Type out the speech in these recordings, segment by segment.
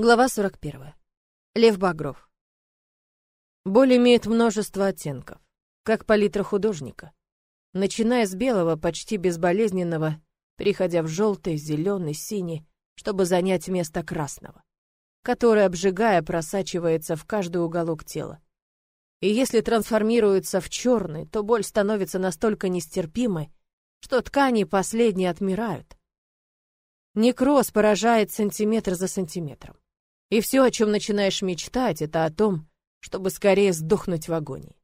Глава 41. Лев Багров. Боль имеет множество оттенков, как палитра художника. Начиная с белого, почти безболезненного, переходя в желтый, зеленый, синий, чтобы занять место красного, который, обжигая, просачивается в каждый уголок тела. И если трансформируется в черный, то боль становится настолько нестерпимой, что ткани последние отмирают. Некроз поражает сантиметр за сантиметром. И все, о чем начинаешь мечтать, это о том, чтобы скорее сдохнуть в агонии.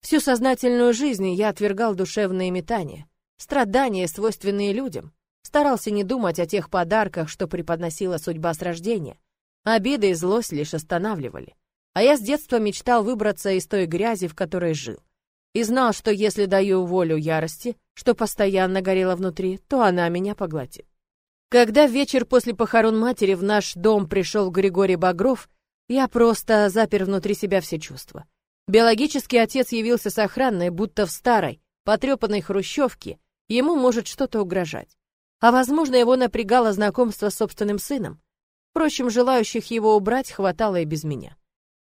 Всю сознательную жизнь я отвергал душевные метания, страдания, свойственные людям, старался не думать о тех подарках, что преподносила судьба с рождения. Обиды и злость лишь останавливали. А я с детства мечтал выбраться из той грязи, в которой жил. И знал, что если даю волю ярости, что постоянно горела внутри, то она меня поглотит. Когда вечер после похорон матери в наш дом пришел Григорий Багров, я просто запер внутри себя все чувства. Биологический отец явился с охранной, будто в старой, потрепанной хрущевке, ему может что-то угрожать. А возможно, его напрягало знакомство с собственным сыном. Впрочем, желающих его убрать хватало и без меня.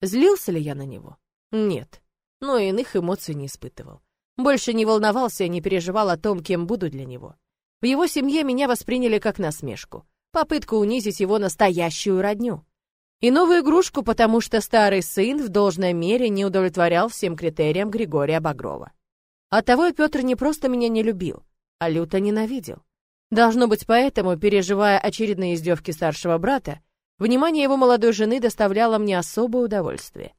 Злился ли я на него? Нет. Но иных эмоций не испытывал. Больше не волновался и не переживал о том, кем буду для него. В его семье меня восприняли как насмешку, попытку унизить его настоящую родню. И новую игрушку, потому что старый сын в должной мере не удовлетворял всем критериям Григория Багрова. Оттого и Петр не просто меня не любил, а люто ненавидел. Должно быть, поэтому, переживая очередные издевки старшего брата, внимание его молодой жены доставляло мне особое удовольствие.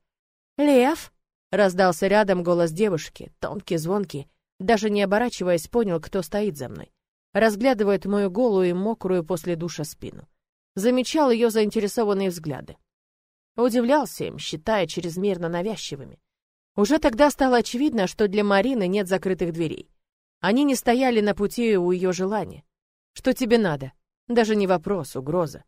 «Лев!» — раздался рядом голос девушки, тонкий, звонкий, даже не оборачиваясь, понял, кто стоит за мной разглядывает мою голую и мокрую после душа спину. Замечал ее заинтересованные взгляды. Удивлялся им, считая чрезмерно навязчивыми. Уже тогда стало очевидно, что для Марины нет закрытых дверей. Они не стояли на пути у ее желания. Что тебе надо? Даже не вопрос, угроза.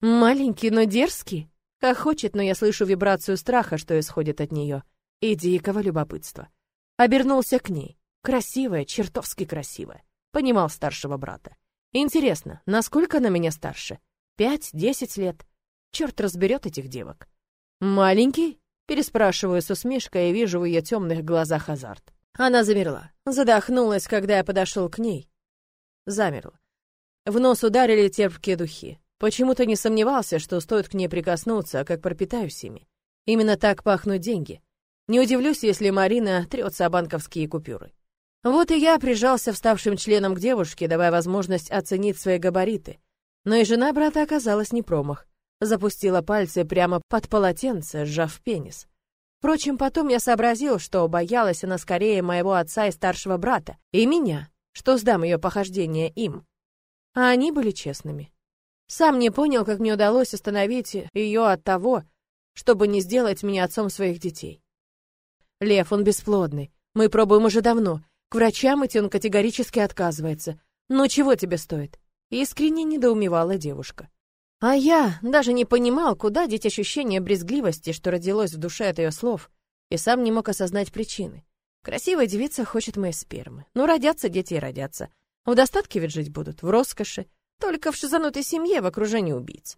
Маленький, но дерзкий. Как хочет, но я слышу вибрацию страха, что исходит от нее, и дикого любопытства. Обернулся к ней. Красивая, чертовски красивая понимал старшего брата. Интересно, насколько она меня старше? Пять, десять лет? Черт разберет этих девок. Маленький? Переспрашиваю с усмешкой и вижу в ее темных глазах азарт. Она замерла, задохнулась, когда я подошел к ней. Замерла. В нос ударили терпкие духи. Почему-то не сомневался, что стоит к ней прикоснуться, как пропитаюсь ими. Именно так пахнут деньги. Не удивлюсь, если Марина трется о банковские купюры. Вот и я прижался вставшим членом к девушке, давая возможность оценить свои габариты. Но и жена брата оказалась не промах. Запустила пальцы прямо под полотенце, сжав пенис. Впрочем, потом я сообразил, что боялась она скорее моего отца и старшего брата, и меня, что сдам ее похождение им. А они были честными. Сам не понял, как мне удалось остановить ее от того, чтобы не сделать меня отцом своих детей. Лев, он бесплодный. Мы пробуем уже давно. К врачам идти он категорически отказывается. Но чего тебе стоит? Искренне недоумевала девушка. А я даже не понимал, куда деть ощущение брезгливости, что родилось в душе от ее слов, и сам не мог осознать причины. Красивая девица хочет моей спермы. Ну, родятся дети и родятся. В достатке ведь жить будут, в роскоши, только в шизанутой семье в окружении убийц.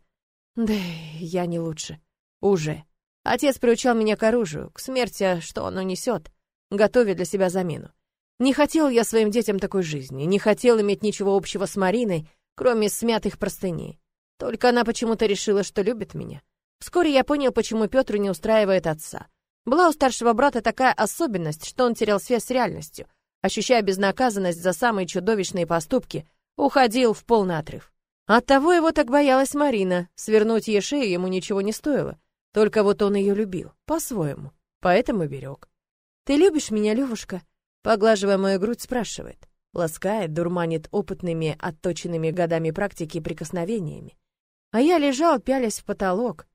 Да я не лучше. Уже. Отец приучал меня к оружию, к смерти, что оно несет, готовя для себя замену. Не хотел я своим детям такой жизни, не хотел иметь ничего общего с Мариной, кроме смятых простыней. Только она почему-то решила, что любит меня. Вскоре я понял, почему Пётру не устраивает отца. Была у старшего брата такая особенность, что он терял связь с реальностью, ощущая безнаказанность за самые чудовищные поступки, уходил в полный отрыв. Оттого его так боялась Марина, свернуть ей шею ему ничего не стоило. Только вот он ее любил, по-своему, поэтому берег. «Ты любишь меня, Левушка?» Поглаживая мою грудь, спрашивает. Ласкает, дурманит опытными, отточенными годами практики прикосновениями. А я лежал, пялясь в потолок.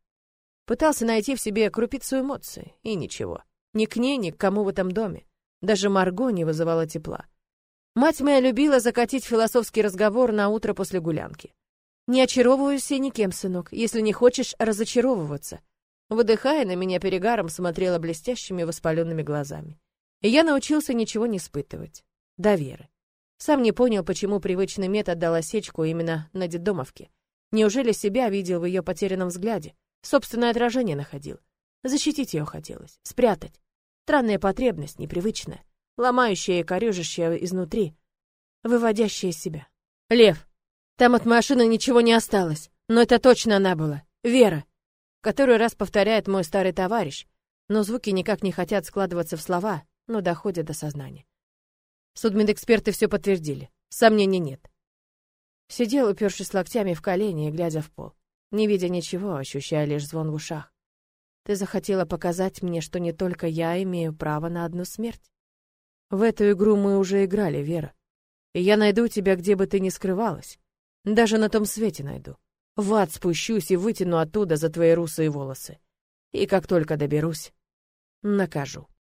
Пытался найти в себе крупицу эмоций, и ничего. Ни к ней, ни к кому в этом доме. Даже Марго не вызывала тепла. Мать моя любила закатить философский разговор на утро после гулянки. Не очаровывайся никем, сынок, если не хочешь разочаровываться. Выдыхая на меня перегаром, смотрела блестящими воспаленными глазами. И я научился ничего не испытывать. До веры. Сам не понял, почему привычный метод дал осечку именно на детдомовке. Неужели себя видел в ее потерянном взгляде? Собственное отражение находил. Защитить ее хотелось, спрятать. Странная потребность, непривычная, ломающая и корежащая изнутри, выводящая себя. «Лев, там от машины ничего не осталось, но это точно она была. Вера!» Который раз повторяет мой старый товарищ, но звуки никак не хотят складываться в слова, но доходят до сознания. Судмедэксперты все подтвердили. Сомнений нет. Сидел, упершись локтями в колени и глядя в пол, не видя ничего, ощущая лишь звон в ушах. Ты захотела показать мне, что не только я имею право на одну смерть. В эту игру мы уже играли, Вера. И я найду тебя, где бы ты ни скрывалась. Даже на том свете найду. В ад спущусь и вытяну оттуда за твои русые волосы. И как только доберусь, накажу.